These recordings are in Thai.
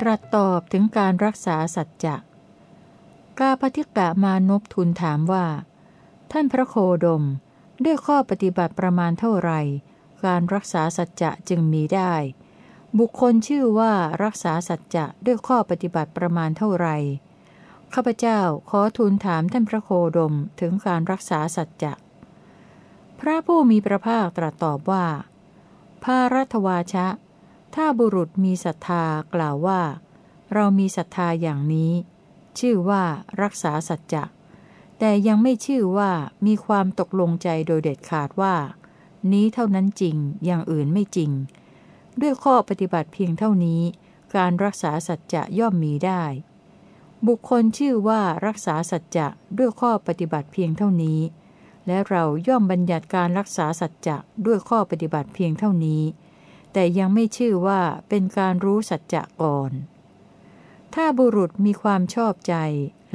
ตรัสตอบถึงการรักษาสัจจะกาปฏิกะมานพทูลถามว่า ท่านพระโคดม ด้วยข้อปฏิบัติประมาณเท่าไหร่ การรักษาสัจจะจึงมีได้ บุคคลชื่อว่ารักษาสัจจะด้วยข้อปฏิบัติประมาณเท่าไหร่ข้าพเจ้าขอทูลถามท่านพระโคดมถึงการรักษาสัจจะพระผู้มีพระภาคตรัสตอบว่าพารัตวาชะ ถ้าบุรุษมีศรัทธากล่าวว่า เรามีศรัทธาอย่างนี้ ชื่อว่ารักษาสัจจะแต่ยังไม่ชื่อว่ามีความตกลงใจโดยเด็ดขาดว่า นี้เท่านั้นจริงอย่างอื่นไม่จริง ด้วยข้อปฏิบัติเพียงเท่านี้ การรักษาสัจจะย่อมมีได้ บุคคลชื่อว่ารักษาสัจจะด้วยข้อปฏิบัติเพียงเท่านี้ และเราย่อมบัญญัติการรักษาสัจจะด้วยข้อปฏิบัติเพียงเท่านี้ แต่ยังไม่ชื่อว่าเป็นการรู้สัจจะก่อน ถ้าบุรุษมีความชอบใจ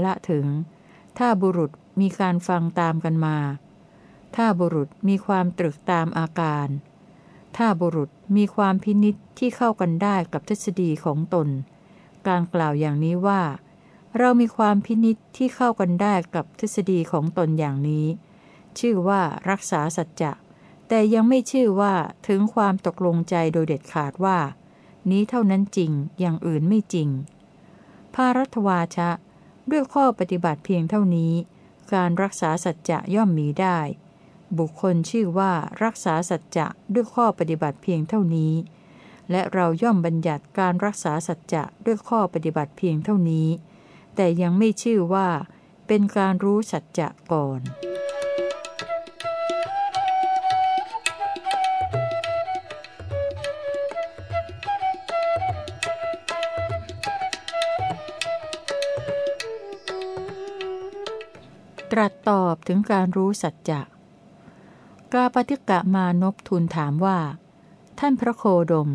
ละถึง ถ้าบุรุษมีการฟังตามกันมา ถ้าบุรุษมีความตรึกตามอาการ ถ้าบุรุษมีความพินิษที่เข้ากันได้กับทฤษฎีของตน การกล่าวอย่างนี้ว่า เรามีความพินิษที่เข้ากันได้กับทฤษฎีของตนอย่างนี้ ชื่อว่ารักษาสัจจะแต่ยังไม่ชื่อว่าถึงความตกลงใจโดยเด็ดขาดว่า นี้เท่านั้นจริงอย่างอื่นไม่จริง ภารัตวาชะ ด้วยข้อปฏิบัติเพียงเท่านี้ การรักษาสัจจะย่อมมีได้ บุคคลชื่อว่ารักษาสัจจะด้วยข้อปฏิบัติเพียงเท่านี้ และเราย่อมบัญญัติการรักษาสัจจะด้วยข้อปฏิบัติเพียงเท่านี้ แต่ยังไม่ชื่อว่าเป็นการรู้สัจจะก่อนตรัสตอบถึงการรู้สัจจะ กาปฏิกะมานพทูลถามว่า ท่านพระโคดม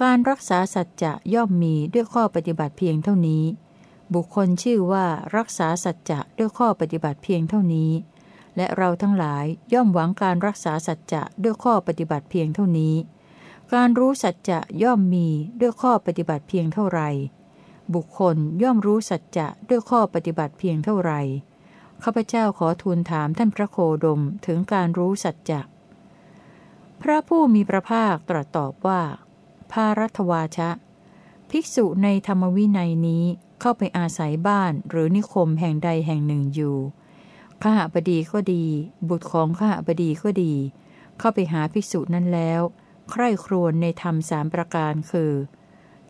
การรักษาสัจจะย่อมมีด้วยข้อปฏิบัติเพียงเท่านี้ บุคคลชื่อว่ารักษาสัจจะด้วยข้อปฏิบัติเพียงเท่านี้ และเราทั้งหลายย่อมหวังการรักษาสัจจะด้วยข้อปฏิบัติเพียงเท่านี้ การรู้สัจจะย่อมมีด้วยข้อปฏิบัติเพียงเท่าไรบุคคลย่อมรู้สัจจะด้วยข้อปฏิบัติเพียงเท่าไร ข้าพเจ้าขอทูลถามท่านพระโคดมถึงการรู้สัจจะพระผู้มีพระภาคตรัสตอบว่า ภารัตวาชะ ภิกษุในธรรมวินัยนี้เข้าไปอาศัยบ้านหรือนิคมแห่งใดแห่งหนึ่งอยู่ข้าบดีก็ดี บุตรของข้าบดีก็ดี เข้าไปหาภิกษุนั้นแล้ว ใคร่ครวญในธรรมสามประการคือ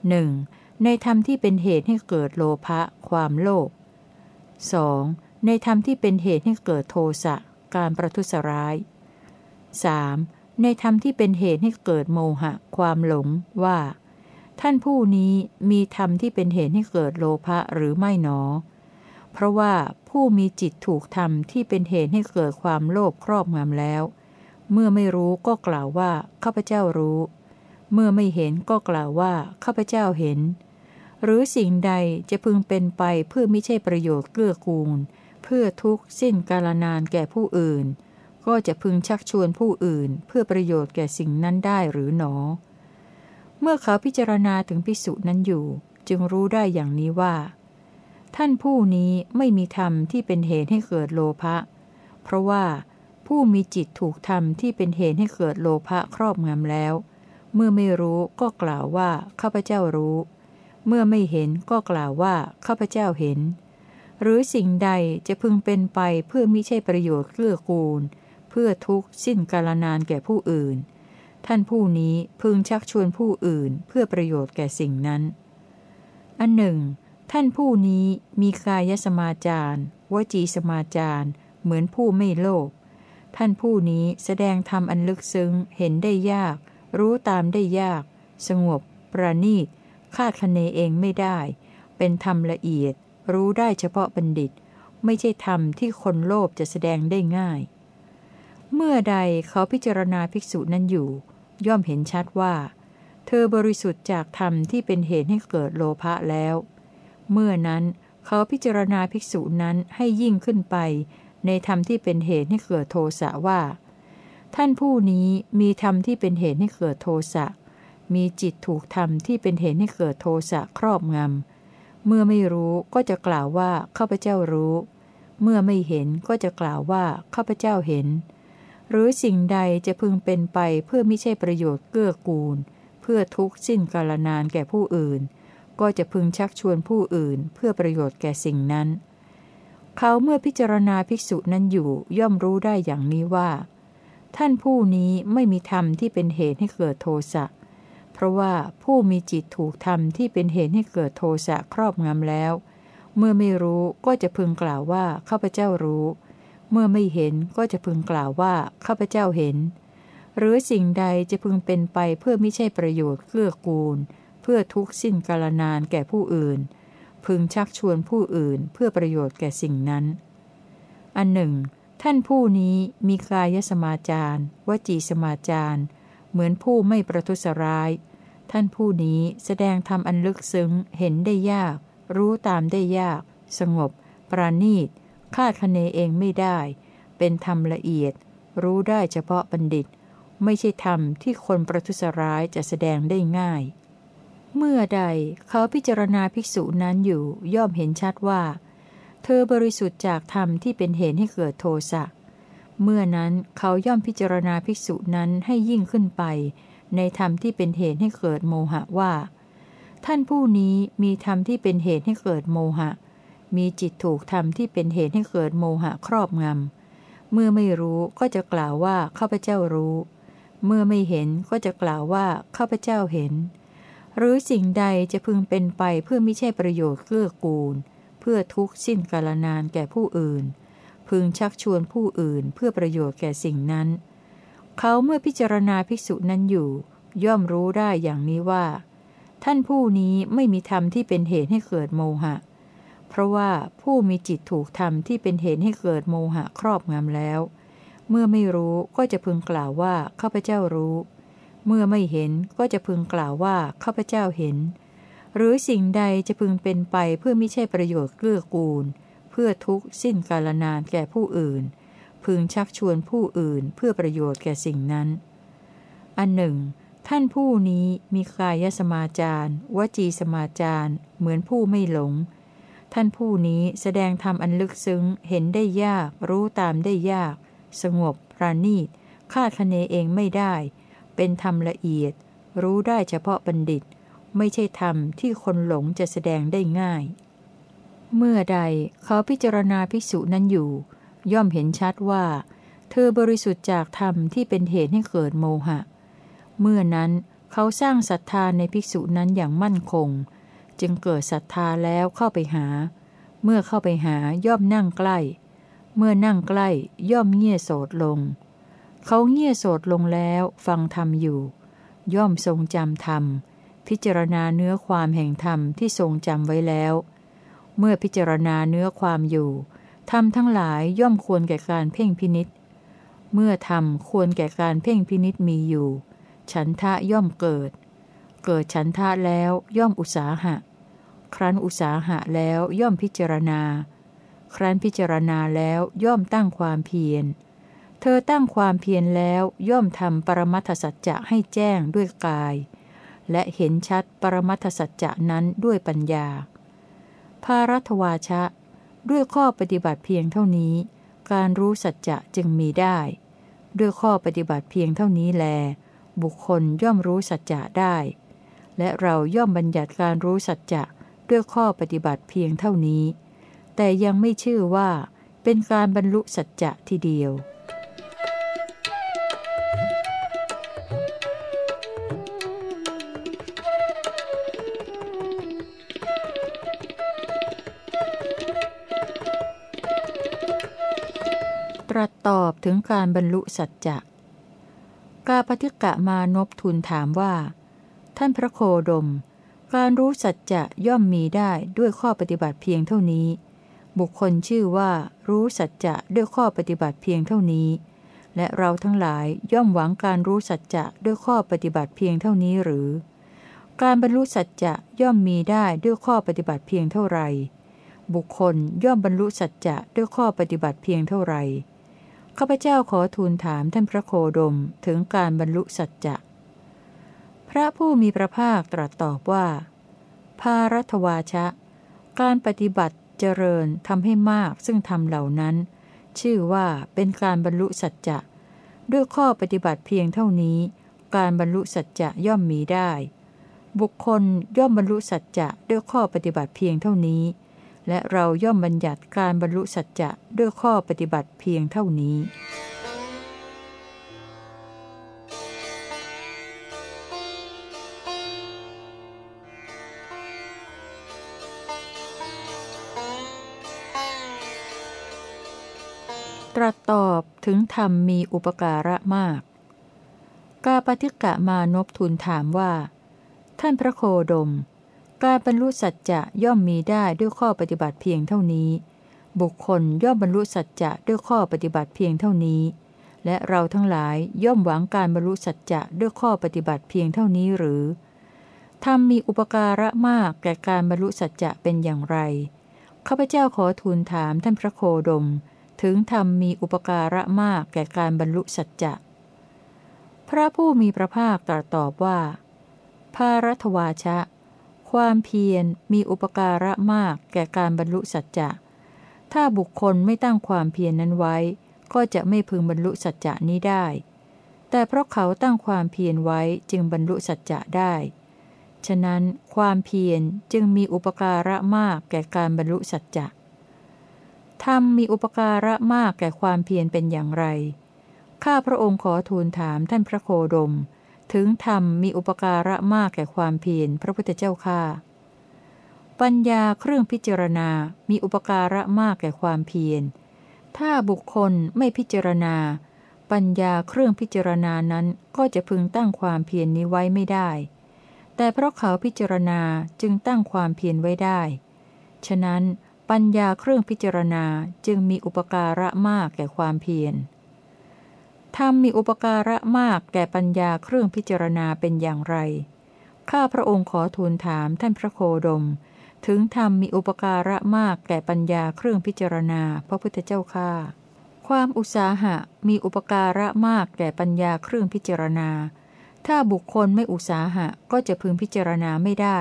1. ในธรรมที่เป็นเหตุให้เกิดโลภะความโลภ 2. ในธรรมที่เป็นเหตุให้เกิดโทสะการประทุษร้าย 3. ในธรรมที่เป็นเหตุให้เกิดโมหะ ความหลงว่า ท่านผู้นี้มีธรรมที่เป็นเหตุให้เกิดโลภะหรือไม่หนอ เพราะว่าผู้มีจิตถูกธรรมที่เป็นเหตุให้เกิดความโลภครอบงำแล้ว เมื่อไม่รู้ก็กล่าวว่าข้าพเจ้ารู้ เมื่อไม่เห็นก็กล่าวว่าข้าพเจ้าเห็น หรือสิ่งใดจะพึงเป็นไปเพื่อไม่ใช่ประโยชน์เกื้อกูล เพื่อทุกสิ้นกาลนานแก่ผู้อื่น ก็จะพึงชักชวนผู้อื่น เพื่อประโยชน์แก่สิ่งนั้นได้หรือหนอ เมื่อเขาพิจารณาถึงพิสุนั้นอยู่ จึงรู้ได้อย่างนี้ว่า ท่านผู้นี้ไม่มีธรรมที่เป็นเหตุให้เกิดโลภะ เพราะว่าผู้มีจิตถูกธรรมที่เป็นเหตุให้เกิดโลภะครอบงำแล้ว เมื่อไม่รู้ก็กล่าวว่าข้าพเจ้ารู้ เมื่อไม่เห็นก็กล่าวว่าข้าพเจ้าเห็น หรือสิ่งใดจะพึงเป็นไปเพื่อมิใช่ประโยชน์เกื้อกูล เพื่อทุกข์สิ้นกาลนานแก่ผู้อื่น ท่านผู้นี้พึงชักชวนผู้อื่นเพื่อประโยชน์แก่สิ่งนั้น อันหนึ่ง ท่านผู้นี้มีกายสมาจารวจีสมาจารเหมือนผู้ไม่โลภท่านผู้นี้แสดงธรรมอันลึกซึ้งเห็นได้ยาก รู้ตามได้ยาก สงบ ประณีตคาดคะเนเองไม่ได้ เป็นธรรมละเอียด รู้ได้เฉพาะบัณฑิต ไม่ใช่ธรรมที่คนโลภจะแสดงได้ง่าย เมื่อใดเขาพิจารณาภิกษุนั้นอยู่ ย่อมเห็นชัดว่า เธอบริสุทธิ์จากธรรมที่เป็นเหตุให้เกิดโลภะแล้ว เมื่อนั้นเขาพิจารณาภิกษุนั้นให้ยิ่งขึ้นไป ในธรรมที่เป็นเหตุให้เกิดโทสะว่า ท่านผู้นี้มีธรรมที่เป็นเหตุให้เกิดโทสะมีจิตถูกธรรมที่เป็นเหตุให้เกิดโทสะครอบงำ เมื่อไม่รู้ก็จะกล่าวว่าข้าพเจ้ารู้ เมื่อไม่เห็นก็จะกล่าวว่าข้าพเจ้าเห็น หรือสิ่งใดจะพึงเป็นไปเพื่อไม่ใช่ประโยชน์เกื้อกูล เพื่อทุกข์สิ้นกาลนานแก่ผู้อื่น ก็จะพึงชักชวนผู้อื่น เพื่อประโยชน์แก่สิ่งนั้น เขาเมื่อพิจารณาภิกษุนั้นอยู่ย่อมรู้ได้อย่างนี้ว่า ท่านผู้นี้ไม่มีธรรมที่เป็นเหตุให้เกิดโทสะเพราะว่าผู้มีจิตถูกธรรมที่เป็นเหตุให้เกิดโทสะครอบงำแล้ว เมื่อไม่รู้ก็จะพึงกล่าวว่าข้าพเจ้ารู้ เมื่อไม่เห็นก็จะพึงกล่าวว่าข้าพเจ้าเห็น หรือสิ่งใดจะพึงเป็นไปเพื่อไม่ใช่ประโยชน์เกื้อกูล เพื่อทุกสิ้นกาลนานแก่ผู้อื่น พึงชักชวนผู้อื่นเพื่อประโยชน์แก่สิ่งนั้น อันหนึ่ง ท่านผู้นี้มีกายสมาจารวจีสมาจารเหมือนผู้ไม่ประทุษร้าย ท่านผู้นี้แสดงธรรมอันลึกซึ้ง เห็นได้ยาก รู้ตามได้ยาก สงบ ปราณีต คาดคะเนเองไม่ได้ เป็นธรรมละเอียด รู้ได้เฉพาะบัณฑิต ไม่ใช่ธรรมที่คนประทุษร้ายจะแสดงได้ง่าย เมื่อใดเขาพิจารณาภิกษุนั้นอยู่ย่อมเห็นชัดว่า เธอบริสุทธิ์จากธรรมที่เป็นเหตุให้เกิดโทสะเมื่อนั้นเขาย่อมพิจารณาภิกษุนั้นให้ยิ่งขึ้นไป ในธรรมที่เป็นเหตุให้เกิดโมหะว่า ท่านผู้นี้มีธรรมที่เป็นเหตุให้เกิดโมหะ มีจิตถูกธรรมที่เป็นเหตุให้เกิดโมหะครอบงำ เมื่อไม่รู้ก็จะกล่าวว่าข้าพเจ้ารู้ เมื่อไม่เห็นก็จะกล่าวว่าข้าพเจ้าเห็น หรือสิ่งใดจะพึงเป็นไปเพื่อไม่ใช่ประโยชน์เกื้อกูล เพื่อทุกข์สิ้นกาลนานแก่ผู้อื่น พึงชักชวนผู้อื่นเพื่อประโยชน์แก่สิ่งนั้น เขาเมื่อพิจารณาภิกษุนั้นอยู่ ย่อมรู้ได้อย่างนี้ว่า ท่านผู้นี้ไม่มีธรรมที่เป็นเหตุให้เกิดโมหะ เพราะว่าผู้มีจิตถูกธรรมที่เป็นเหตุให้เกิดโมหะครอบงำแล้ว เมื่อไม่รู้ก็จะพึงกล่าวว่าข้าพเจ้ารู้ เมื่อไม่เห็นก็จะพึงกล่าวว่าข้าพเจ้าเห็น หรือสิ่งใดจะพึงเป็นไปเพื่อไม่ใช่ประโยชน์เกื้อกูล เพื่อทุกข์สิ้นกาลนานแก่ผู้อื่น พึงชักชวนผู้อื่นเพื่อประโยชน์แก่สิ่งนั้น อันหนึ่ง ท่านผู้นี้มีกายสมาจารวจีสมาจารเหมือนผู้ไม่หลง ท่านผู้นี้แสดงธรรมอันลึกซึ้งเห็นได้ยาก รู้ตามได้ยาก สงบประณีตคาดคะเนเองไม่ได้ เป็นธรรมละเอียด รู้ได้เฉพาะบัณฑิต ไม่ใช่ธรรมที่คนหลงจะแสดงได้ง่าย เมื่อใดเขาพิจารณาภิกษุนั้นอยู่ ย่อมเห็นชัดว่า เธอบริสุทธิ์จากธรรมที่เป็นเหตุให้เกิดโมหะ เมื่อนั้นเขาสร้างศรัทธาในภิกษุนั้นอย่างมั่นคง จึงเกิดศรัทธาแล้วเข้าไปหา เมื่อเข้าไปหาย่อมนั่งใกล้ เมื่อนั่งใกล้ย่อมเงี่ยโสดลง เขาเงี่ยโสดลงแล้วฟังธรรมอยู่ ย่อมทรงจำธรรม พิจารณาเนื้อความแห่งธรรมที่ทรงจำไว้แล้ว เมื่อพิจารณาเนื้อความอยู่ ธรรมทั้งหลายย่อมควรแก่การเพ่งพินิษเมื่อธรรมควรแก่การเพ่งพินิษมีอยู่ ฉันทะย่อมเกิด เกิดฉันทะแล้วย่อมอุสาหะ ครั้นอุสาหะแล้วย่อมพิจารณา ครั้นพิจารณาแล้วย่อมตั้งความเพียร เธอตั้งความเพียรแล้วย่อมทำปรมัตถสัจจะให้แจ้งด้วยกาย และเห็นชัดปรมัตถสัจจะนั้นด้วยปัญญา ภารัตวาชะ ด้วยข้อปฏิบัติเพียงเท่านี้ การรู้สัจจะจึงมีได้ ด้วยข้อปฏิบัติเพียงเท่านี้แล บุคคลย่อมรู้สัจจะได้ และเราย่อมบัญญัติการรู้สัจจะด้วยข้อปฏิบัติเพียงเท่านี้ แต่ยังไม่ชื่อว่า เป็นการบรรลุสัจจะทีเดียว ตอบถึงการบรรลุสัจจะ กาปฏิกะมานพทูลถามว่า ท่านพระโคดม การรู้สัจจะย่อมมีได้ด้วยข้อปฏิบัติเพียงเท่านี้ บุคคลชื่อว่ารู้สัจจะด้วยข้อปฏิบัติเพียงเท่านี้ และเราทั้งหลายย่อมหวังการรู้สัจจะด้วยข้อปฏิบัติเพียงเท่านี้หรือ การบรรลุสัจจะย่อมมีได้ด้วยข้อปฏิบัติเพียงเท่าไหร่บุคคลย่อมบรรลุสัจจะด้วยข้อปฏิบัติเพียงเท่าไหร่ ข้าพเจ้าขอทูลถามท่านพระโคดมถึงการบรรลุสัจจะ พระผู้มีพระภาคตรัสตอบว่า ภารัตวาชะ การปฏิบัติเจริญทำให้มากซึ่งทำเหล่านั้น ชื่อว่าเป็นการบรรลุสัจจะ ด้วยข้อปฏิบัติเพียงเท่านี้ การบรรลุสัจจะย่อมมีได้ บุคคลย่อมบรรลุสัจจะด้วยข้อปฏิบัติเพียงเท่านี้ และเราย่อมบัญญัติการบรรลุสัจจะด้วยข้อปฏิบัติเพียงเท่านี้ ตรัสตอบถึงธรรมมีอุปการะมาก กาปฏิกะมานพทูลถามว่า ท่านพระโคดม การบรรลุสัจจะย่อมมีได้ด้วยข้อปฏิบัติเพียงเท่านี้ บุคคลย่อมบรรลุสัจจะด้วยข้อปฏิบัติเพียงเท่านี้ และเราทั้งหลายย่อมหวังการบรรลุสัจจะด้วยข้อปฏิบัติเพียงเท่านี้หรือธรรมมีอุปการะมากแก่การบรรลุสัจจะเป็นอย่างไร ข้าพเจ้าขอทูลถามท่านพระโคดม ถึงธรรมมีอุปการะมากแก่การบรรลุสัจจะ พระผู้มีพระภาคตรัสตอบว่า ภารัตวาชะ ความเพียรมีอุปการะมากแก่การบรรลุสัจจะ ถ้าบุคคลไม่ตั้งความเพียรนนั้นไว้ ก็จะไม่พึงบรรลุสัจจะนี้ได้ แต่เพราะเขาตั้งความเพียรไว้จึงบรรลุสัจจะได้ ฉะนั้นความเพียรจึงมีอุปการะมากแก่การบรรลุสัจจะธรรมมีอุปการะมากแก่ความเพียรเป็นอย่างไร ข้าพระองค์ขอทูลถามท่านพระโคดม ถึงธรรมมีอุปการะมากแก่ความเพียรพระพุทธเจ้าค่าปัญญาเครื่องพิจารณา มีอุปการะมากแก่ความเพียร ถ้าบุคคลไม่พิจารณา ปัญญาเครื่องพิจารณานั้นก็จะพึงตั้งความเพียรนนี้ไว้ไม่ได้ แต่เพราะเขาพิจารณาจึงตั้งความเพียรไว้ได้ ฉะนั้นปัญญาเครื่องพิจารณาจึงมีอุปการะมากแก่ความเพียร ธรรมมีอุปการะมากแก่ปัญญาเครื่องพิจารณาเป็นอย่างไร ข้าพระองค์ขอทูลถามท่านพระโคดม ถึงธรรมมีอุปการะมากแก่ปัญญาเครื่องพิจารณาพระพุทธเจ้าข้าความอุตสาหะมีอุปการะมากแก่ปัญญาเครื่องพิจารณา ถ้าบุคคลไม่อุตสาหะก็จะพึงพิจารณาไม่ได้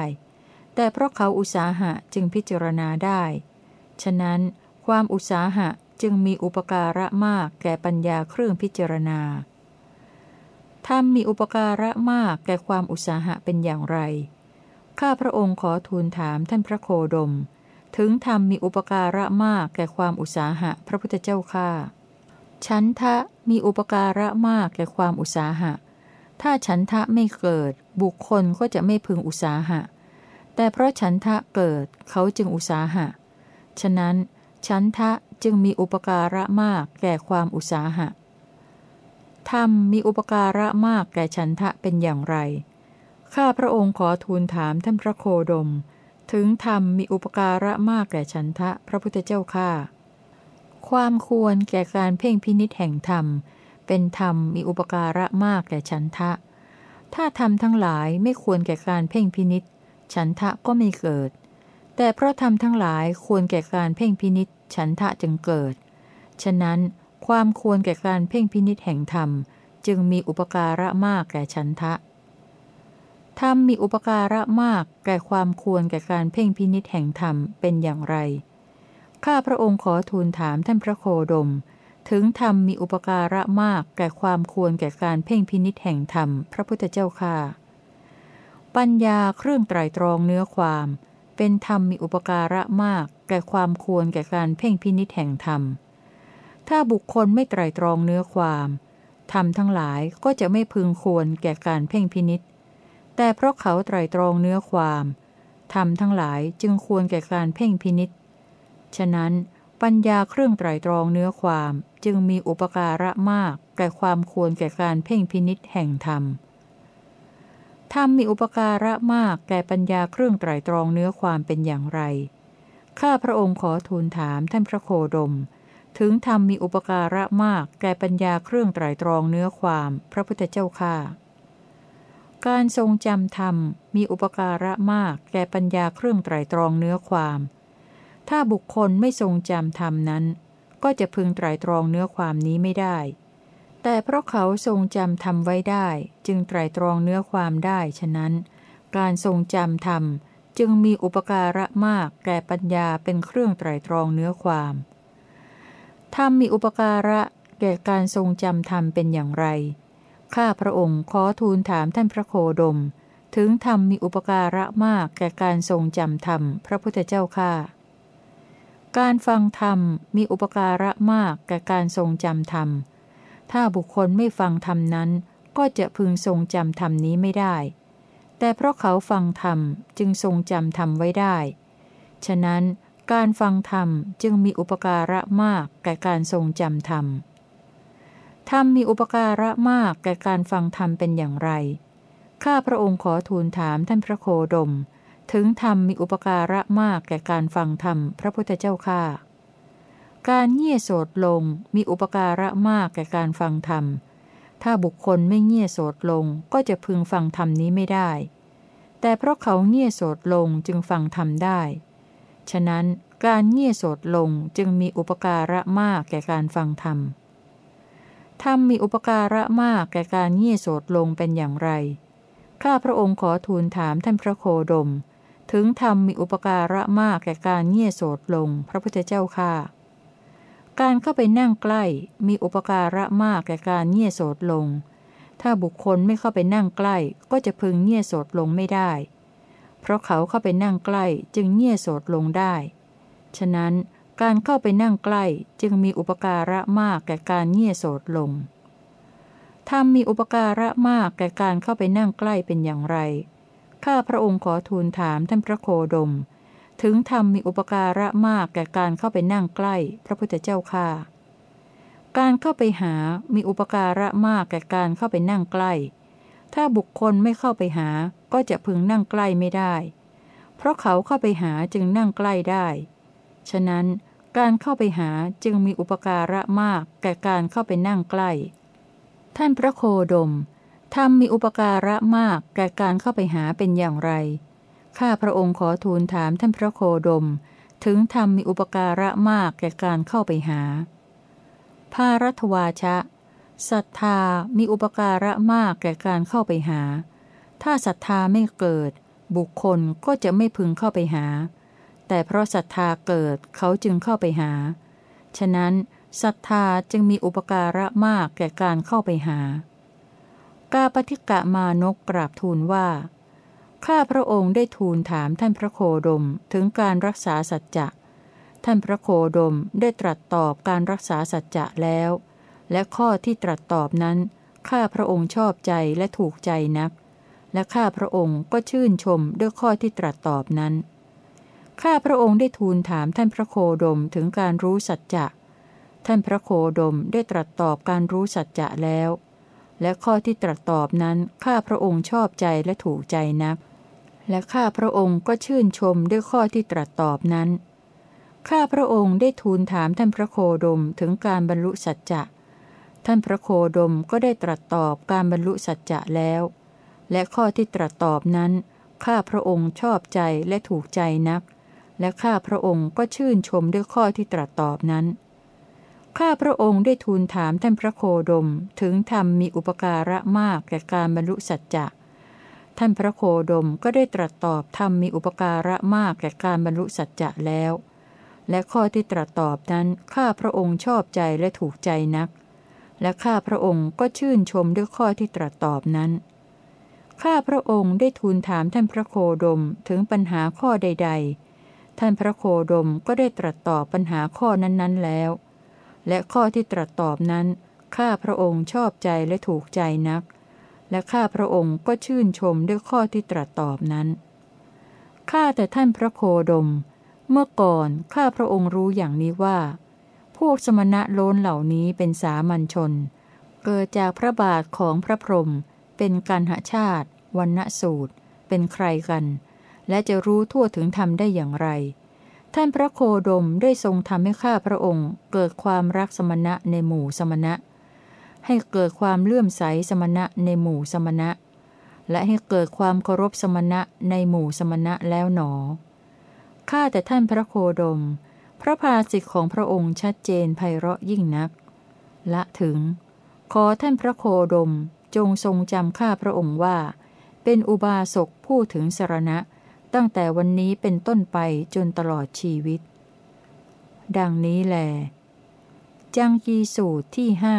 แต่เพราะเขาอุตสาหะจึงพิจารณาได้ ฉะนั้น ความอุตสาหะ จึงมีอุปการะมากแก่ปัญญาเครื่องพิจารณาธรรมมีอุปการะมากแก่ความอุตสาหะเป็นอย่างไร ข้าพระองค์ขอทูลถามท่านพระโคดม ถึงธรรมมีอุปการะมากแก่ความอุตสาหะพระพุทธเจ้าข้าฉันทะมีอุปการะมากแก่ความอุตสาหะ ถ้าฉันทะไม่เกิด บุคคลก็จะไม่พึงอุตสาหะ แต่เพราะฉันทะเกิดเขาจึงอุตสาหะ ฉะนั้น ฉันทะจึงมีอุปการะมากแก่ความอุตสาหะ ธรรมมีอุปการะมากแก่ฉันทะเป็นอย่างไร ข้าพระองค์ขอทูลถามท่านพระโคดม ถึงธรรมมีอุปการะมากแก่ฉันทะพระพุทธเจ้าข้า ความควรแก่การเพ่งพินิษแห่งธรรม เป็นธรรมมีอุปการะมากแก่ฉันทะ ถ้าธรรมทั้งหลายไม่ควรแก่การเพ่งพินิษฉันทะก็ไม่เกิด แต่เพราะธรรมทั้งหลายควรแก่การเพ่งพินิษฉันทะจึงเกิด ฉะนั้นความควรแก่การเพ่งพินิษแห่งธรรม จึงมีอุปการะมากแก่ฉันทะ ธรรมมีอุปการะมากแก่ความควรแก่การเพ่งพินิษแห่งธรรมเป็นอย่างไร ข้าพระองค์ขอทูลถามท่านพระโคดม ถึงธรรมมีอุปการะมากแก่ความควรแก่การเพ่งพินิษแห่งธรรม พระพุทธเจ้าค่าปัญญาเครื่องไตรตรองเนื้อความ เป็นธรรมมีอุปการะมาก แก่ความควรแก่การเพ่งพินิษแห่งธรรม ถ้าบุคคลไม่ไตรตรองเนื้อความธรรมทั้งหลายก็จะไม่พึงควรแก่การเพ่งพินิษแต่เพราะเขาไตรตรองเนื้อความธรรมทั้งหลายจึงควรแก่การเพ่งพินิษฉะนั้นปัญญาเครื่องไตรตรองเนื้อความจึงมีอุปการะมาก แก่ความควรแก่การเพ่งพินิษแห่งธรรม ธรรมมีอุปการะมากแก่ปัญญาเครื่องไตรตรองเนื้อความเป็นอย่างไร ข้าพระองค์ขอทูลถามท่านพระโคดม ถึงธรรมมีอุปการะมากแก่ปัญญาเครื่องไตรตรองเนื้อความ พระพุทธเจ้าค่าการทรงจำธรรมมีอุปการะมากแก่ปัญญาเครื่องไตรตรองเนื้อความ ถ้าบุคคลไม่ทรงจำธรรมนั้น ก็จะพึงไตรตรองเนื้อความนี้ไม่ได้ แต่เพราะเขาทรงจำธรรมไว้ได้จึงไตรตรองเนื้อความได้ฉะนั้น การทรงจำธรรมจึงมีอุปการะมากแก่ปัญญาเป็นเครื่องไตรตรองเนื้อความธรรมมีอุปการะแก่การทรงจำธรรมเป็นอย่างไร ข้าพระองค์ขอทูลถามท่านพระโคดม ถึงธรรมมีอุปการะมากแก่การทรงจำธรรมพระพุทธเจ้าข้าการฟังธรรมมีอุปการะมากแก่การทรงจำธรรม ถ้าบุคคลไม่ฟังธรรมนั้น ก็จะพึงทรงจำธรรมนี้ไม่ได้ แต่เพราะเขาฟังธรรมจึงทรงจำธรรมไว้ได้ ฉะนั้นการฟังธรรมจึงมีอุปการะมากแก่การทรงจำธรรม ธรรมมีอุปการะมากแก่การฟังธรรมเป็นอย่างไร ข้าพระองค์ขอทูลถามท่านพระโคดม ถึงธรรมมีอุปการะมากแก่การฟังธรรมพระพุทธเจ้าข้า การเงี่ยโสดลงมีอุปการะมากแก่การฟังธรรม ถ้าบุคคลไม่เงี่ยโสดลงก็จะพึงฟังธรรมนี้ไม่ได้ แต่เพราะเขาเงี่ยโสดลงจึงฟังธรรมได้ ฉะนั้นการเงี่ยโสดลงจึงมีอุปการะมากแก่การฟังธรรม ธรรมมีอุปการะมากแก่การเงี่ยโสดลงเป็นอย่างไร ข้าพระองค์ขอทูลถามท่านพระโคดม ถึงธรรมมีอุปการะมากแก่การเงี่ยโสดลง พระพุทธเจ้าข้า การเข้าไปนั่งใกล้มีอุปการะมากแก่การเงี่ยโสดลง ถ้าบุคคลไม่เข้าไปนั่งใกล้ก็จะพึงเงี่ยโสดลงไม่ได้ เพราะเขาเข้าไปนั่งใกล้จึงเงี่ยโสดลงได้ ฉะนั้นการเข้าไปนั่งใกล้จึงมีอุปการะมากแก่การเงี่ยโสดลงธรรมมีอุปการะมากแก่การเข้าไปนั่งใกล้เป็นอย่างไร ข้าพระองค์ขอทูลถามท่านพระโคดม ถึงธรรมมีอุปการะมากแก่การเข้าไปนั่งใกล้ พระพุทธเจ้าข้าการเข้าไปหามีอุปการะมากแก่การเข้าไปนั่งใกล้ ถ้าบุคคลไม่เข้าไปหาก็จะพึงนั่งใกล้ไม่ได้ เพราะเขาเข้าไปหาจึงนั่งใกล้ได้ ฉะนั้นการเข้าไปหาจึงมีอุปการะมากแก่การเข้าไปนั่งใกล้ ท่านพระโคดมธรรมมีอุปการะมากแก่การเข้าไปหาเป็นอย่างไร ข้าพระองค์ขอทูลถามท่านพระโคดม ถึงธรรมมีอุปการะมากแก่การเข้าไปหา ภารัตวาชะศรัทธามีอุปการะมากแก่การเข้าไปหา ถ้าศรัทธาไม่เกิด บุคคลก็จะไม่พึงเข้าไปหา แต่เพราะศรัทธาเกิดเขาจึงเข้าไปหา ฉะนั้นศรัทธาจึงมีอุปการะมากแก่การเข้าไปหา กาปฏิกะมานกกราบทูลว่า ข้าพระองค์ได้ทูลถามท่านพระโคดมถึงการรักษาสัจจะ ท่านพระโคดมได้ตรัสตอบการรักษาสัจจะแล้ว และข้อที่ตรัสตอบนั้น ข้าพระองค์ชอบใจและถูกใจนัก และข้าพระองค์ก็ชื่นชมด้วยข้อที่ตรัสตอบนั้น ข้าพระองค์ได้ทูลถามท่านพระโคดมถึงการรู้สัจจะ ท่านพระโคดมได้ตรัสตอบการรู้สัจจะแล้ว และข้อที่ตรัสตอบนั้น ข้าพระองค์ชอบใจและถูกใจนัก และข้าพระองค์ก็ชื่นชมด้วยข้อที่ตรัสตอบนั้น ข้าพระองค์ได้ทูลถามท่านพระโคดมถึงการบรรลุสัจจะ ท่านพระโคดมก็ได้ตรัสตอบการบรรลุสัจจะแล้ว และข้อที่ตรัสตอบนั้น ข้าพระองค์ชอบใจและถูกใจนัก และข้าพระองค์ก็ชื่นชมด้วยข้อที่ตรัสตอบนั้น ข้าพระองค์ได้ทูลถามท่านพระโคดมถึงธรรมมีอุปการะมากแก่การบรรลุสัจจะ ท่านพระโคดมก็ได้ตรัสตอบธรรมมีอุปการะมากแก่การบรรลุสัจจะแล้ว และข้อที่ตรัสตอบนั้นข้าพระองค์ชอบใจและถูกใจนัก และข้าพระองค์ก็ชื่นชมด้วยข้อที่ตรัสตอบนั้น ข้าพระองค์ได้ทูลถามท่านพระโคดมถึงปัญหาข้อใด ๆ ท่านพระโคดมก็ได้ตรัสตอบปัญหาข้อนั้นๆแล้ว และข้อที่ตรัสตอบนั้น ข้าพระองค์ชอบใจและถูกใจนัก และข้าพระองค์ก็ชื่นชมด้วยข้อที่ตรัสตอบนั้น ข้าแต่ท่านพระโคดม เมื่อก่อนข้าพระองค์รู้อย่างนี้ว่า พวกสมณะโลนเหล่านี้เป็นสามัญชน เกิดจากพระบาทของพระพรหม เป็นกันหชาติวันณสูตร เป็นใครกัน และจะรู้ทั่วถึงธรรมได้อย่างไร ท่านพระโคดมได้ทรงทำให้ข้าพระองค์เกิดความรักสมณะในหมู่สมณะ ให้เกิดความเลื่อมใสสมณะในหมู่สมณะ และให้เกิดความเคารพสมณะในหมู่สมณะแล้วหนอ ข้าแต่ท่านพระโคดม พระภาสิทธิของพระองค์ชัดเจนไพเราะยิ่งนัก ละถึง ขอท่านพระโคดมจงทรงจำข้าพระองค์ว่า เป็นอุบาสกผู้ถึงสารณะ ตั้งแต่วันนี้เป็นต้นไปจนตลอดชีวิต ดังนี้แหลจังกีสูตรที่ห้า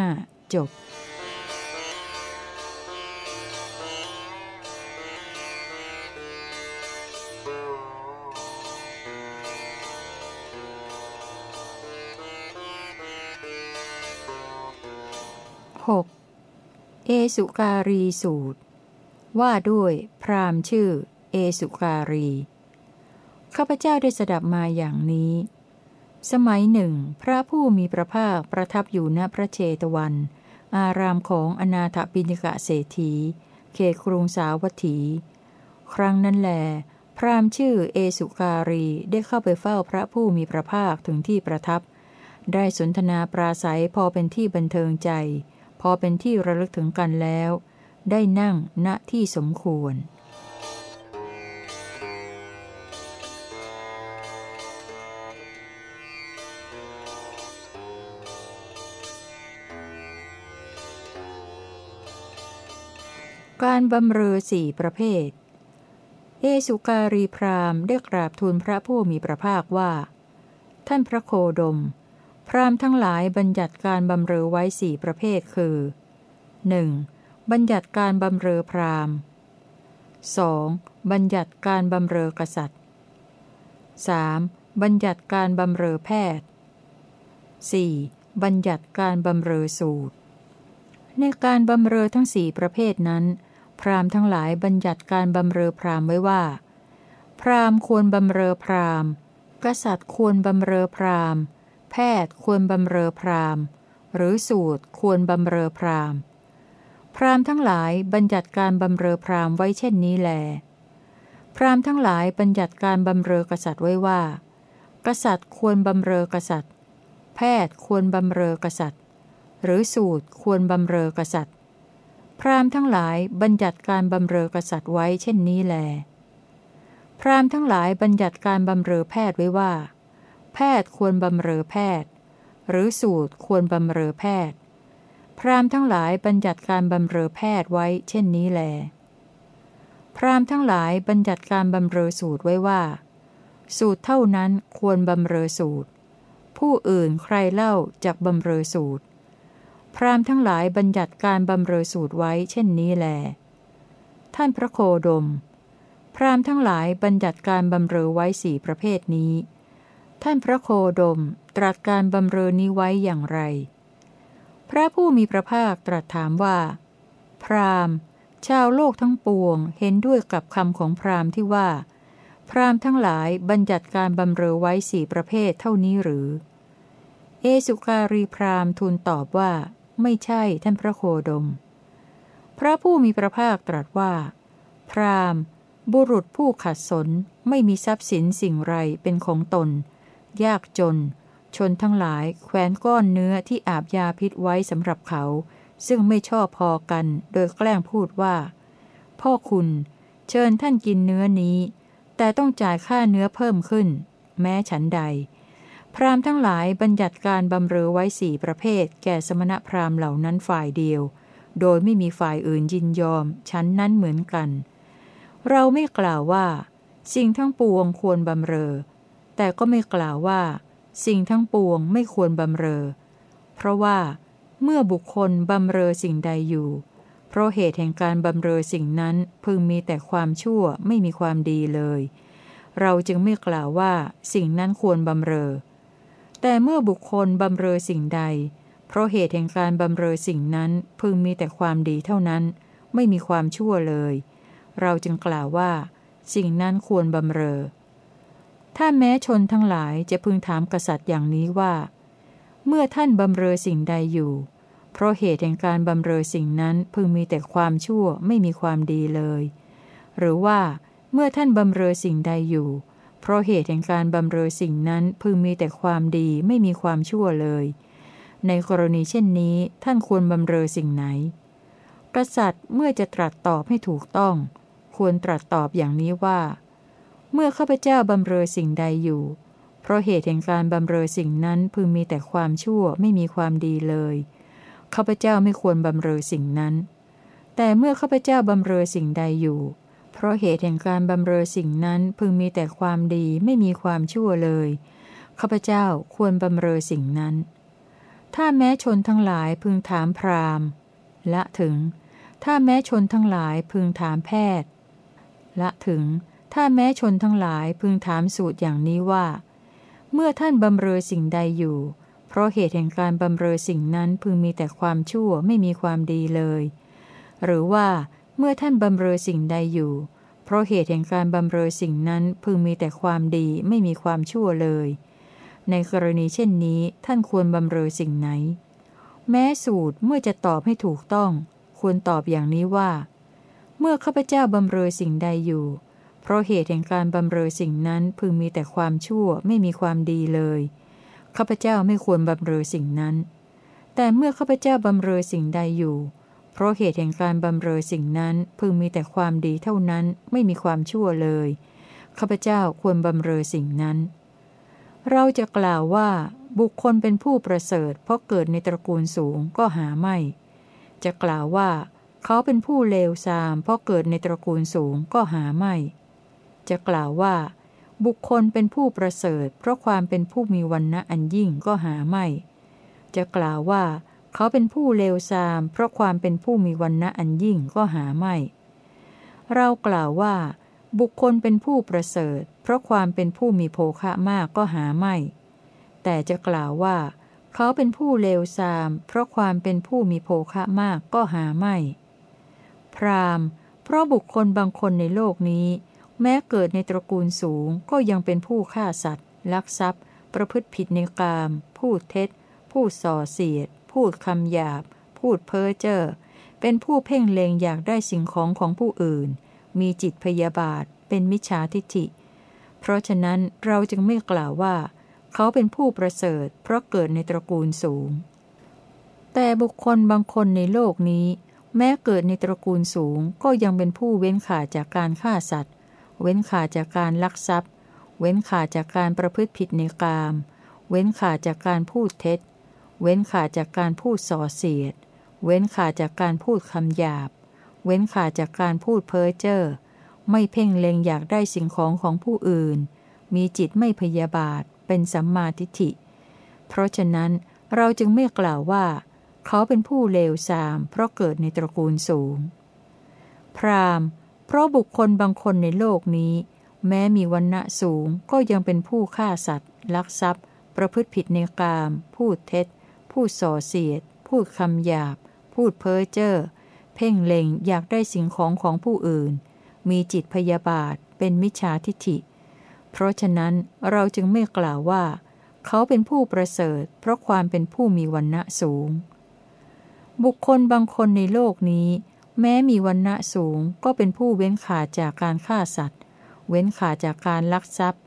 จบเอสุการีสูตร ว่าด้วยพราหมณ์ชื่อ เอสุการี ข้าพเจ้าได้สดับมาอย่างนี้ สมัยหนึ่ง พระผู้มีพระภาคประทับอยู่ณพระเชตวัน อารามของอนาถปิณิกะเศรษฐี เขตกรุงสาวัตถี ครั้งนั้นแหลพราหมณ์ชื่อเอสุการีได้เข้าไปเฝ้าพระผู้มีพระภาคถึงที่ประทับ ได้สนทนาปราศัยพอเป็นที่บันเทิงใจ พอเป็นที่ระลึกถึงกันแล้ว ได้นั่งณที่สมควร การบำเรอสี่ประเภท เอสุการีพรามได้กราบทูลพระผู้มีพระภาคว่า ท่านพระโคดม พราหม์ทั้งหลายบัญญัติการบำเรอไว้สี่ประเภทคือ 1. บัญญัติการบำเรอพราหมณ์ 2. บัญญัติการบำเรอกษัตริย์ 3. บัญญัติการบำเรอแพทย์ 4. บัญญัติการบำเรอสูตร ในการบำเรอทั้งสี่ประเภทนั้น พราหมณ์ทั้งหลายบัญญัติการบำเรอพราหมณ์ไว้ว่า พราหมณ์ควรบำเรอพราหมณ์ กษัตริย์ควรบำเรอพราหมณ์ แพทย์ควรบำเรอพรามหรือสูตรควรบำเรอพรามพรามทั้งหลายบัญญัติการบำเรอพรามไว้เช่นนี้แล พรามทั้งหลายบัญญัติการบำเรอกษัตริย์ไว้ว่า กษัตริย์ควรบำเรอกษัตริย์ แพทย์ควรบำเรอกษัตริย์ หรือสูตรควรบำเรอกษัตริย์ พรามทั้งหลายบัญญัติการบำเรอกษัตริย์ไว้เช่นนี้แล พรามทั้งหลายบัญญัติการบำเรอแพทย์ไว้ว่า แพทย์ควรบำเรอแพทย์ หรือสูตรควรบำเรอแพทย์ พราหมณ์ทั้งหลายบัญญัติการบำเรอแพทย์ไว้เช่นนี้แล พราหมณ์ทั้งหลายบัญญัติการบำเรอสูตรไว้ว่า สูตรเท่านั้นควรบำเรอสูตร ผู้อื่นใครเล่าจากบำเรอสูตร พราหมณ์ทั้งหลายบัญญัติการบำเรอสูตรไว้เช่นนี้แล ท่านพระโคดม พราหมณ์ทั้งหลายบัญญัติการบำเรอไว้สี่ประเภทนี้ ท่านพระโคดมตรัสการบำเรอนี้ไว้อย่างไร พระผู้มีพระภาคตรัสถามว่า พราหมณ์ ชาวโลกทั้งปวงเห็นด้วยกับคำของพราหมณ์ที่ว่า พราหมณ์ทั้งหลายบัญญัติการบำเรอไว้สี่ประเภทเท่านี้หรือ เอสุการีพราหมณ์ทูลตอบว่า ไม่ใช่ท่านพระโคดม พระผู้มีพระภาคตรัสว่า พราหมณ์บุรุษผู้ขัดสนไม่มีทรัพย์สินสิ่งไรเป็นของตน ยากจน ชนทั้งหลายแขวนก้อนเนื้อที่อาบยาพิษไว้สำหรับเขา ซึ่งไม่ชอบพอกันโดยแกล้งพูดว่า พ่อคุณเชิญท่านกินเนื้อนี้ แต่ต้องจ่ายค่าเนื้อเพิ่มขึ้น แม้ฉันใด พราหมณ์ทั้งหลายบัญญัติการบำเรอไว้สี่ประเภท แก่สมณพราหมณ์เหล่านั้นฝ่ายเดียว โดยไม่มีฝ่ายอื่นยินยอมฉันนั้นเหมือนกัน เราไม่กล่าวว่า สิ่งทั้งปวงควรบำเรอ แต่ก็ไม่กล่าวว่า สิ่งทั้งปวงไม่ควรบำเรอ เพราะว่า เมื่อบุคคลบำเรอสิ่งใดอยู่ เพราะเหตุแห่งการบำเรอสิ่งนั้นพึงมีแต่ความชั่วไม่มีความดีเลย เราจึงไม่กล่าวว่า สิ่งนั้นควรบำเรอ แต่เมื่อบุคคลบำเรอสิ่งใด เพราะเหตุแห่งการบำเรอสิ่งนั้นพึงมีแต่ความดีเท่านั้น ไม่มีความชั่วเลย เราจึงกล่าวว่า สิ่งนั้นควรบำเรอ ถ้าแม้ชนทั้งหลายจะพึงถามกษัตริย์อย่างนี้ว่า เมื่อท่านบำเรอสิ่งใดอยู่ เพราะเหตุแห่งการบำเรอสิ่งนั้นพึงมีแต่ความชั่วไม่มีความดีเลย หรือว่าเมื่อท่านบำเรอสิ่งใดอยู่ เพราะเหตุแห่งการบำเรอสิ่งนั้นพึงมีแต่ความดีไม่มีความชั่วเลย ในกรณีเช่นนี้ท่านควรบำเรอสิ่งไหน กษัตริย์เมื่อจะตรัสตอบให้ถูกต้อง ควรตรัสตอบอย่างนี้ว่า เมื่อข้าพเจ้าบำเรอสิ่งใดอยู่ เพราะเหตุแห่งการบำเรอสิ่งนั้นพึงมีแต่ความชั่วไม่มีความดีเลยข้าพเจ้าไม่ควรบำเรอสิ่งนั้น แต่เมื่อข้าพเจ้าบำเรอสิ่งใดอยู่ เพราะเหตุแห่งการบำเรอสิ่งนั้นพึงมีแต่ความดีไม่มีความชั่วเลย ข้าพเจ้าควรบำเรอสิ่งนั้น ถ้าแม้ชนทั้งหลายพึงถามพราหมณ์ละถึง ถ้าแม้ชนทั้งหลายพึงถามแพทย์ละถึง ถ้าแม้ชนทั้งหลายพึงถามสูตรอย่างนี้ว่า เมื่อท่านบำเรอสิ่งใดอยู่ เพราะเหตุแห่งการบำเรอสิ่งนั้นพึงมีแต่ความชั่วไม่มีความดีเลย หรือว่า เมื่อท่านบำเรอสิ่งใดอยู่ เพราะเหตุแห่งการบำเรอสิ่งนั้นพึงมีแต่ความดีไม่มีความชั่วเลย ในกรณีเช่นนี้ท่านควรบำเรอสิ่งไหน แม้สูตรเมื่อจะตอบให้ถูกต้อง ควรตอบอย่างนี้ว่า เมื่อข้าพเจ้าบำเรอสิ่งใดอยู่ เพราะเหตุแห่งการบำเรอสิ่งนั้นพึงมีแต่ความชั่วไม่มีความดีเลยข้าพเจ้าไม่ควรบำเรอสิ่งนั้น แต่เมื่อข้าพเจ้าบำเรอสิ่งใดอยู่ เพราะเหตุแห่งการบำเรอสิ่งนั้นพึงมีแต่ความดีเท่านั้นไม่มีความชั่วเลย ข้าพเจ้าควรบำเรอสิ่งนั้น เราจะกล่าวว่าบุคคลเป็นผู้ประเสริฐ เพราะเกิดในตระกูลสูงก็หาไม่ จะกล่าวว่า เขาเป็นผู้เลวทราม เพราะเกิดในตระกูลสูงก็หาไม่ จะกล่าวว่า บุคคลเป็นผู้ประเสริฐ เพราะความเป็นผู้มีวันณะอันยิ่งก็หาไม่ จะกล่าวว่า เขาเป็นผู้เลวทราม เพราะความเป็นผู้มีวันณะอันยิ่งก็หาไม่ เรากล่าวว่า บุคคลเป็นผู้ประเสริฐ เพราะความเป็นผู้มีโภคะมากก็หาไม่ แต่จะกล่าวว่า เขาเป็นผู้เลวทราม เพราะความเป็นผู้มีโภคะมากก็หาไม่ พรามเพราะบุคคลบางคนในโลกนี้ แม้เกิดในตระกูลสูงก็ยังเป็นผู้ฆ่าสัตว์ ลักทรัพย์ ประพฤติผิดในกาม พูดเท็จพูดส่อเสียด พูดคำหยาบ พูดเพ้อเจ้อ เป็นผู้เพ่งเลงอยากได้สิ่งของของผู้อื่น มีจิตพยาบาท เป็นมิจฉาทิฐิ เพราะฉะนั้นเราจึงไม่กล่าวว่า เขาเป็นผู้ประเสริฐ เพราะเกิดในตระกูลสูง แต่บุคคลบางคนในโลกนี้ แม้เกิดในตระกูลสูง ก็ยังเป็นผู้เว้นขาจากการฆ่าสัตว์ เว้นขาจากการลักทรัพย์ เว้นขาจากการประพฤติผิดในกาม เว้นขาจากการพูดเท็จ เว้นขาดจากการพูดส่อเสียด เว้นขาดจากการพูดคำหยาบ เว้นขาดจากการพูดเพ้อเจ้อ ไม่เพ่งเล็งอยากได้สิ่งของของผู้อื่น มีจิตไม่พยาบาท เป็นสัมมาทิฏฐิ เพราะฉะนั้นเราจึงไม่กล่าวว่า เขาเป็นผู้เลวทราม เพราะเกิดในตระกูลสูง พรามเพราะบุคคลบางคนในโลกนี้ แม้มีวันณะสูงก็ยังเป็นผู้ฆ่าสัตว์ ลักทรัพย์ ประพฤติผิดในกาม พูดเท็จ พูดส่อเสียด พูดคำหยาบ พูดเพ้อเจ้อ เพ่งเล็งอยากได้สิ่งของของผู้อื่น มีจิตพยาบาท เป็นมิจฉาทิฐิ เพราะฉะนั้นเราจึงไม่กล่าวว่า เขาเป็นผู้ประเสริฐ เพราะความเป็นผู้มีวันณะสูง บุคคลบางคนในโลกนี้ แม้มีวันณะสูงก็เป็นผู้เว้นขาดจากการฆ่าสัตว์ เว้นขาดจากการลักทรัพย์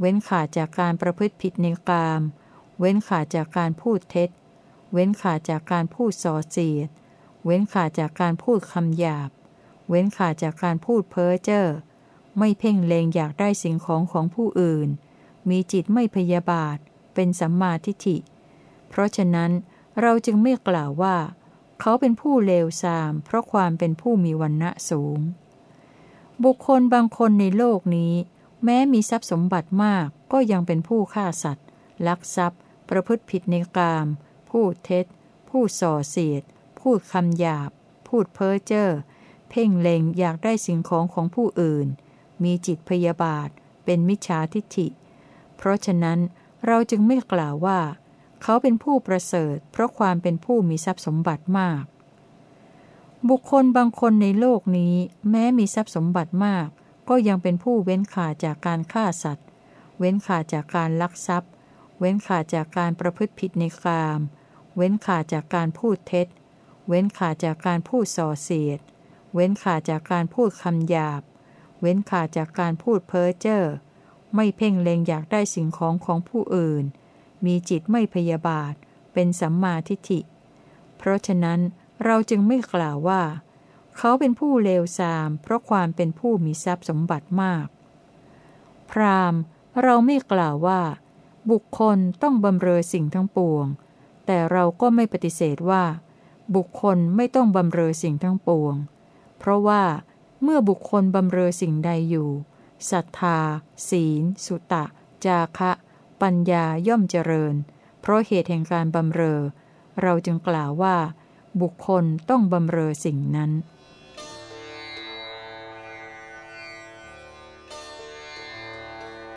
เว้นขาดจากการประพฤติผิดในกามเว้นขาดจากการพูดเท็จ เว้นขาดจากการพูดส่อเสียด เว้นขาดจากการพูดคำหยาบ เว้นขาดจากการพูดเพ้อเจ้อ ไม่เพ่งเลงอยากได้สิ่งของของผู้อื่น มีจิตไม่พยาบาท เป็นสัมมาทิฏฐิ เพราะฉะนั้นเราจึงไม่กล่าวว่า เขาเป็นผู้เลวทราม เพราะความเป็นผู้มีวันณะสูง บุคคลบางคนในโลกนี้ แม้มีทรัพย์สมบัติมากก็ยังเป็นผู้ฆ่าสัตว์ ลักทรัพย์ ประพฤติผิดในกาม พูดเท็จ พูดส่อเสียด พูดคำหยาบ พูดเพ้อเจ้อ เพ่งเล็งอยากได้สิ่งของของผู้อื่น มีจิตพยาบาท เป็นมิจฉาทิฐิ เพราะฉะนั้นเราจึงไม่กล่าวว่า เขาเป็นผู้ประเสริฐ เพราะความเป็นผู้มีทรัพย์สมบัติมาก บุคคลบางคนในโลกนี้ แม้มีทรัพย์สมบัติมาก ก็ยังเป็นผู้เว้นขาจากการฆ่าสัตว์ เว้นขาจากการลักทรัพย์เว้นขาจากการประพฤติผิดในกาม เว้นขาดจากการพูดเท็จ เว้นขาดจากการพูดส่อเสียด เว้นขาดจากการพูดคำหยาบ เว้นขาดจากการพูดเพ้อเจ้อ ไม่เพ่งเล็งอยากได้สิ่งของของผู้อื่น มีจิตไม่พยาบาท เป็นสัมมาทิฏฐิ เพราะฉะนั้นเราจึงไม่กล่าวว่า เขาเป็นผู้เลวทราม เพราะความเป็นผู้มีทรัพย์สมบัติมาก พรามเราไม่กล่าวว่า บุคคลต้องบำเรอสิ่งทั้งปวง แต่เราก็ไม่ปฏิเสธว่า บุคคลไม่ต้องบำเรอสิ่งทั้งปวง เพราะว่าเมื่อบุคคลบำเรอสิ่งใดอยู่ศรัทธา ศีล สุตะ จาคะ ปัญญาย่อมเจริญ เพราะเหตุแห่งการบำเรอ เราจึงกล่าวว่า บุคคลต้องบำเรอสิ่งนั้น